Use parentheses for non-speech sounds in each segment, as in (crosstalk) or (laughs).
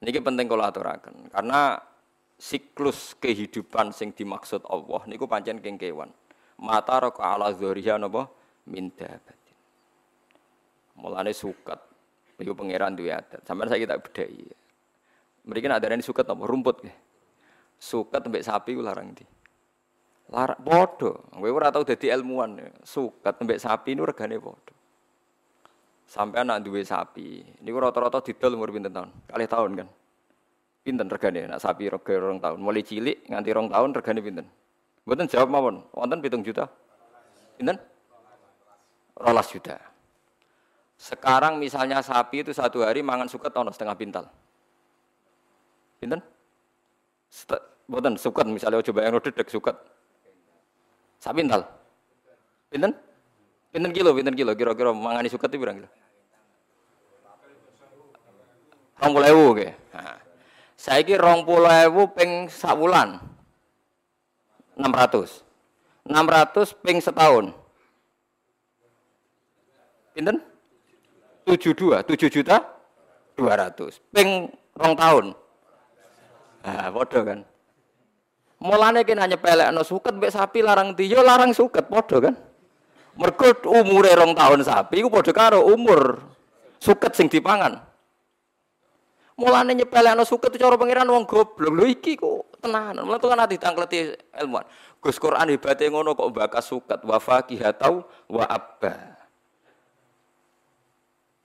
Ini penting kalau aturakan karena siklus kehidupan sing dimaksud Allah niku pancen keng kewan. Mata roka ala dzuriya napa min dabatin. Mulane sukat. Niku pangeran duwe adat. Sampeyan saya tak bedai. Mereka nak darani sukat apa rumput. Sukat mbek sapi ku larang. Larang padha. Kowe ora tau dadi ilmuwan. Sukat mbek sapi niku regane padha. Sampai anak duwe sapi, ini rata-rata didol umur pinten tahun? Kali tahun kan? Pinten regane nak sapi rega rong tahun. Mulai cilik nganti rong tahun regane pinten? Mboten jawab mawon. Wonten pitung juta? Pinten? Rolas juta. Sekarang misalnya sapi itu satu hari mangan suket tono setengah pintal. Pinten? Mboten suket misalnya coba yang dedek suket. Sak pintal. Pinten? Pinten kilo, pinten kilo, kira-kira mangani suket berapa kilo? Saya kira rong puluh ewu ping. Enam ratus. Enam ratus ping setahun. Pinten? Tujuh dua, tujuh juta dua ratus. Ping rong tahun. Ah, bodoh kan. Mulane kena nyepelek no suket mbek sapi larang tiyo larang suket bodoh kan. Mergo umure rong tahun sapi iku padha karo umur suket sing dipangan. Mulane nyepelekno suket cara pangeran wong goblok. Lho iki kok tenanan. Mulane kan ati tangkleti ilmuwan. Gus Quran hebate ngono kok bakas suket wa faqihatau wa.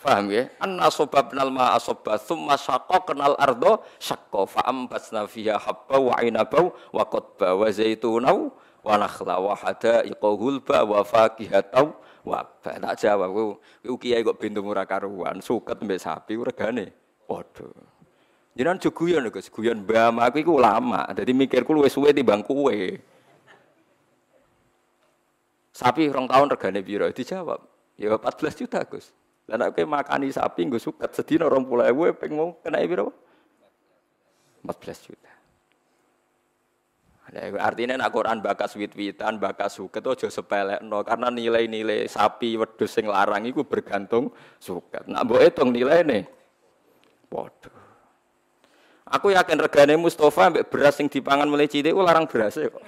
Faham ya? Anna sobabnal ma asobba thumma kenal ardo syaqqa fa ambasna fiha habba wa inaba wa qadba wa zaitunau wa nakhla wa hadaiqa hulba wa faqihatau wa abba. Tak jawab kiai kok bintu ora karuan, suket mbek sapi regane Waduh. Jangan juga nih Gus, guyon mbam aku. Jadi mikirku luwes suwe timbang kowe. Sapi rong tahun regane piro? Dijawab, ya 14 juta, Gus. Dan aku makani sapi gue suket sedina 20.000 peng mau kena piro? 14 juta. Nah, artinya nak Quran bakas wit-witan, bakas suket aja no karena nilai-nilai sapi wedhus sing larang itu bergantung suket. Nak mbok hitung nilai nih. Waduh. Aku yakin regane Mustafa ambek beras sing dipangan mulai cilik ku larang beras kok. (laughs)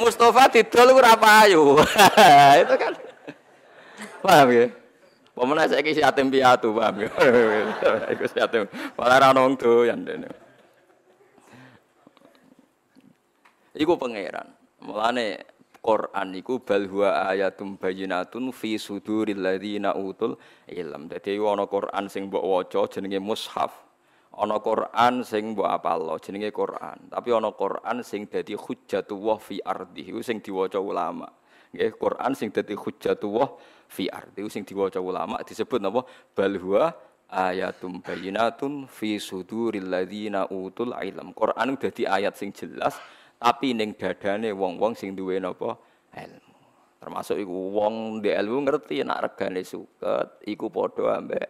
Mustafa didol ora payu. (laughs) Itu kan. Paham ya? Pemenang saya kisi yatim piatu, paham ya? (laughs) Iku yatim. Malah ra ono wong doyan dene. Iku pangeran. Mulane Quran niku bal huwa ayatum bayyinatun fi suduril ladzina utul ilm. Dadi ana Quran sing mbok waca jenenge mushaf. Ana Quran sing mbok apal jenenge Quran. Tapi ana Quran sing dadi hujjatullah fi ardi sing diwaca ulama. Nggih, Quran sing dadi hujjatullah fi ardi sing diwaca ulama disebut napa? Bal huwa ayatum bayyinatun fi suduril ladzina utul ilm. Quran dadi ayat sing jelas tapi ning dadane wong-wong sing duwe napa ilmu. Termasuk iku wong di ilmu ngerti nak regane suket iku padha ambek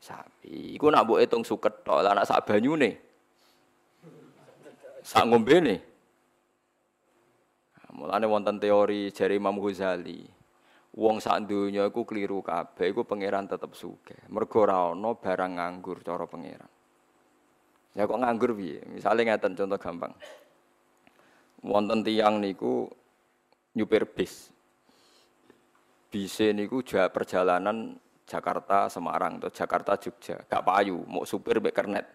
sapi. Iku nak mbok suket tok, lah nak sak banyune. Sak ngombene. Mulane wonten teori jari Imam Ghazali. Wong sak donya iku keliru kabeh, iku pangeran tetep sugih. Mergo ora ana barang nganggur cara pangeran. Ya kok nganggur piye? Misale ngeten contoh gampang wonten tiang niku nyupir bis. Bise niku jauh perjalanan Jakarta Semarang atau Jakarta Jogja, gak payu, mau supir mek kernet.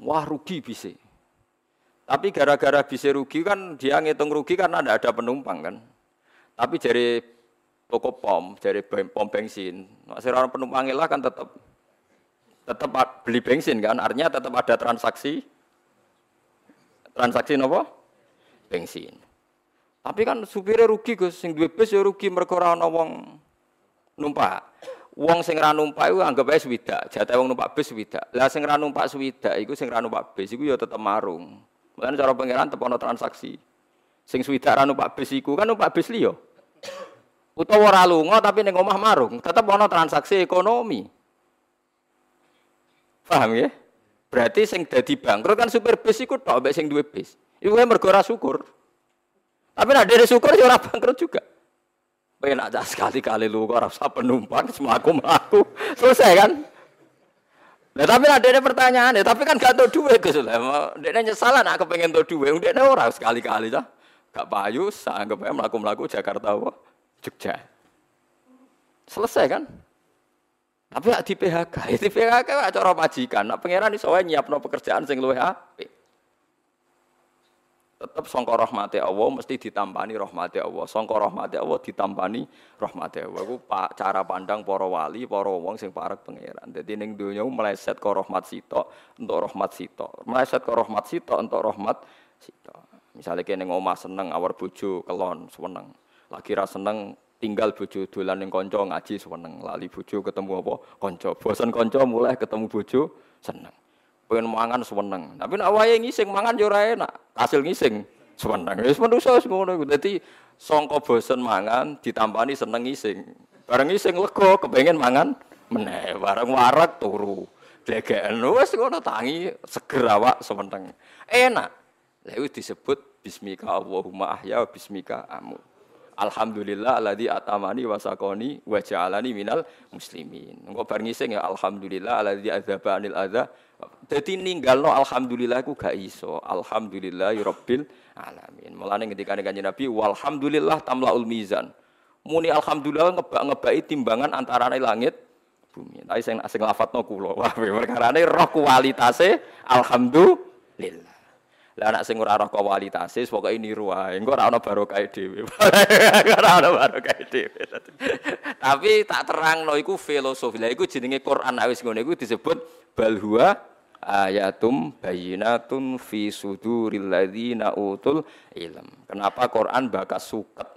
Wah rugi bise. Tapi gara-gara bise rugi kan dia ngitung rugi karena tidak ada penumpang kan. Tapi dari toko pom, dari pom bensin, masih orang penumpang lah kan tetap tetap beli bensin kan, artinya tetap ada transaksi transaksi nopo bensin. Tapi kan supirnya rugi Gus, sing duwe bis ya rugi mergo ora ana wong numpak. Wong sing ra numpak iku anggap ae swidak, jatah wong numpak bis swidak. Lah sing ra numpak swidak iku sing ra numpak bis iku ya tetep marung. Mulane cara pangeran tetep ana transaksi. Sing swidak ra numpak bis iku kan numpak bis liya. Utawa ora lunga tapi ning omah marung, tetep ana transaksi ekonomi. Paham ya? Berarti sing dadi bangkrut kan supir bis iku tok mbek sing duwe bis. Iku mergo ora syukur. Tapi nek dhewe syukur ya ora bangkrut juga. Penak cah sekali-kali lu kok rasa penumpang mlaku-mlaku. Selesai kan? Nah, tapi ada ada pertanyaan, ya, tapi kan gak tau duit Gus. Dia nyesal nak kepengen tau duit, dia orang sekali-kali cah. Gak payu, anggap aja melaku-melaku Jakarta apa? Jogja. Selesai kan? Tapi di PHK, (laughs) di PHK cara majikan. Nak pangeran iso wae nyiapno pekerjaan sing luwih apik tetap songkor rahmati Allah mesti ditampani rahmati Allah. Songkor rahmati Allah ditampani rahmati Allah. Iku cara pandang para wali, para wong sing parek pangeran. Dadi ning donya meleset ke rahmat sito untuk rahmat sito. Meleset ke rahmat sito untuk rahmat sito. Misalnya kene omah seneng awar bojo kelon seneng. Lagi ra seneng tinggal bojo dolan ning kanca ngaji seneng. Lali bojo ketemu apa? Kanca. Bosen kanca mulai ketemu bojo seneng pengen mangan seneng. Tapi nak wayahe ngising mangan yo enak. Hasil ngising seneng. Wis manusa wis ngono iku. Dadi sangka bosen mangan ditampani seneng ngising. Bareng ngising lega kepengen mangan meneh. Bareng warak turu. Dlegeken wis ngono tangi seger awak seneng. Enak. Lha disebut bismika Allahumma ahya bismika amut. Alhamdulillah alladzi atamani wasakoni wa ja'alani minal muslimin. Engko bar ngising ya alhamdulillah alladzi adzaba anil adza. Dadi ninggalno alhamdulillah iku gak iso. Alhamdulillah rabbil alamin. Mulane ketika kanjeng Nabi walhamdulillah tamlaul mizan. Muni alhamdulillah ngebak-ngebaki timbangan antara langit bumi. Tapi sing sing lafadzno kula. Wah, (laughs) perkarane roh kualitase alhamdulillah. Lah anak sing ora roh kualitas pokoke niru wae. Engko ora ana barokah dhewe. (laughs) ora ana barokah dhewe. (laughs) Tapi tak terangno iku filosofi. Lah iku jenenge Quran wis ngono iku disebut bal huwa ayatum bayinatun fi suduril ladzina utul ilm. Kenapa Quran bakas suket?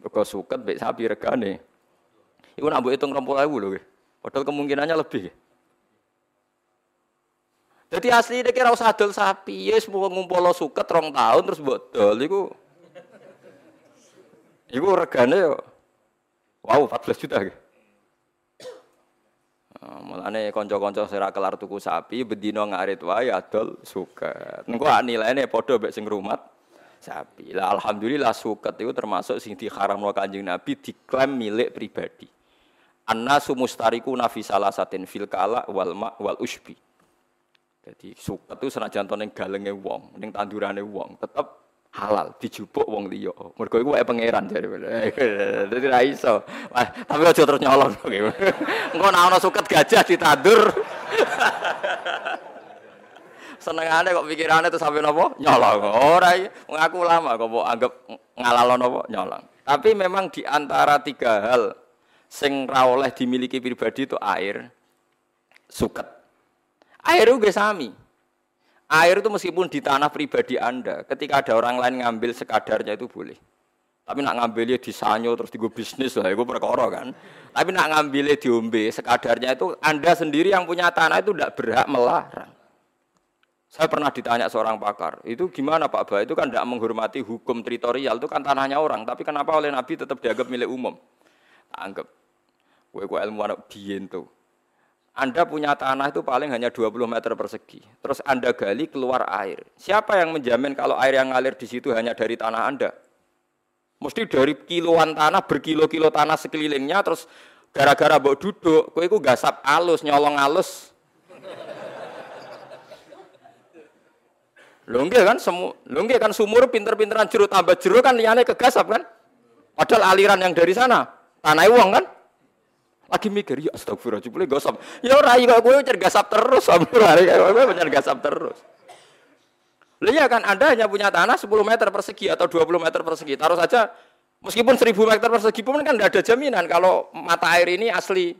Mergo suket mek sapi regane. Iku nak mbok hitung 20.000 lho. Padahal kemungkinannya lebih. Jadi asli ini kira usah dol sapi, ya semua ngumpul suket rong tahun terus buat dol, itu, itu regane yo, wow 14 juta. Gitu. Mulane konco-konco sira kelar tuku sapi bedino ngarit wae adol suket. Engko nilainya padha mek sing rumat sapi. Lah alhamdulillah suket itu termasuk sing diharamno Kanjeng Nabi diklaim milik pribadi. Annasu mustariku nafi salasatin fil kala wal ma wal usbi. Jadi suket itu senajan to ning galenge wong, ning tandurane wong, tetep halal dijupuk wong liya. Mergo iku wae pangeran jare. (laughs) Dadi ra iso. Tapi aja terus nyolong. (laughs) Engko nek ana suket gajah ditandur. (laughs) Senengane kok pikirane tuh sampe napa? Nyolong. Ora wong aku lama kok mbok anggap ngalalo napa? Nyolong. Tapi memang di antara tiga hal sing ra oleh dimiliki pribadi itu air, suket Air itu sami. Air itu meskipun di tanah pribadi Anda, ketika ada orang lain ngambil sekadarnya itu boleh. Tapi nak ngambilnya di sanyo terus digo bisnis lah, itu perkara kan. Tapi nak ngambilnya diombe sekadarnya itu Anda sendiri yang punya tanah itu tidak berhak melarang. Saya pernah ditanya seorang pakar, itu gimana Pak Bah? Itu kan tidak menghormati hukum teritorial, itu kan tanahnya orang. Tapi kenapa oleh Nabi tetap dianggap milik umum? Anggap, gue ilmu anak biyen tuh. Anda punya tanah itu paling hanya 20 meter persegi. Terus Anda gali keluar air. Siapa yang menjamin kalau air yang ngalir di situ hanya dari tanah Anda? Mesti dari kiloan tanah, berkilo-kilo tanah sekelilingnya, terus gara-gara mbok duduk, kowe iku gasap alus, nyolong alus. Lho kan semu, lho kan sumur pinter-pinteran jeruk tambah jeruk kan liyane kegasap kan? Padahal aliran yang dari sana tanah uang kan? Lagi mikir, ya astagfirullah, jebule gosap. Ya ora kok kowe gasap terus, sampeyan kowe pancen gasap terus. Ya kan Anda hanya punya tanah 10 meter persegi atau 20 meter persegi. Taruh saja meskipun 1000 meter persegi pun kan tidak ada jaminan kalau mata air ini asli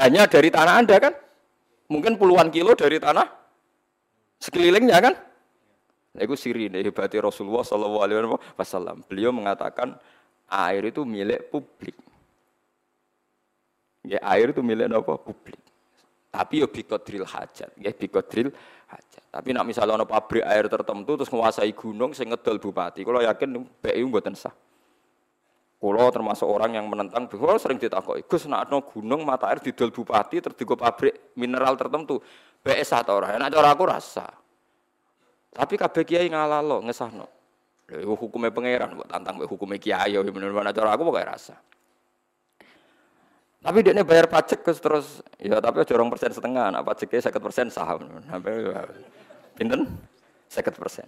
hanya dari tanah Anda kan. Mungkin puluhan kilo dari tanah sekelilingnya kan. Nah, itu siri hebatnya Rasulullah SAW. Beliau mengatakan air itu milik publik. Ya, air itu milik apa? Publik. Tapi ya drill hajat, ya drill hajat. Tapi nak misalnya ada pabrik air tertentu terus menguasai gunung saya ngedol bupati, kalau yakin BU mboten sah. Kalau termasuk orang yang menentang, kalau sering ditakoki, Gus nak ada gunung mata air didol bupati terus digo pabrik mineral tertentu, BS sah ta ora? Nak cara aku rasa. Tapi kabeh kiai ngalalo ngesahno. Lha hukumnya pangeran buat tantang hukumnya kiai, bener-bener cara aku pokoknya rasa. Tapi dia bayar pajak terus terus ya tapi aja persen setengah, nah pajaknya seket persen saham. Pinten? Seket persen.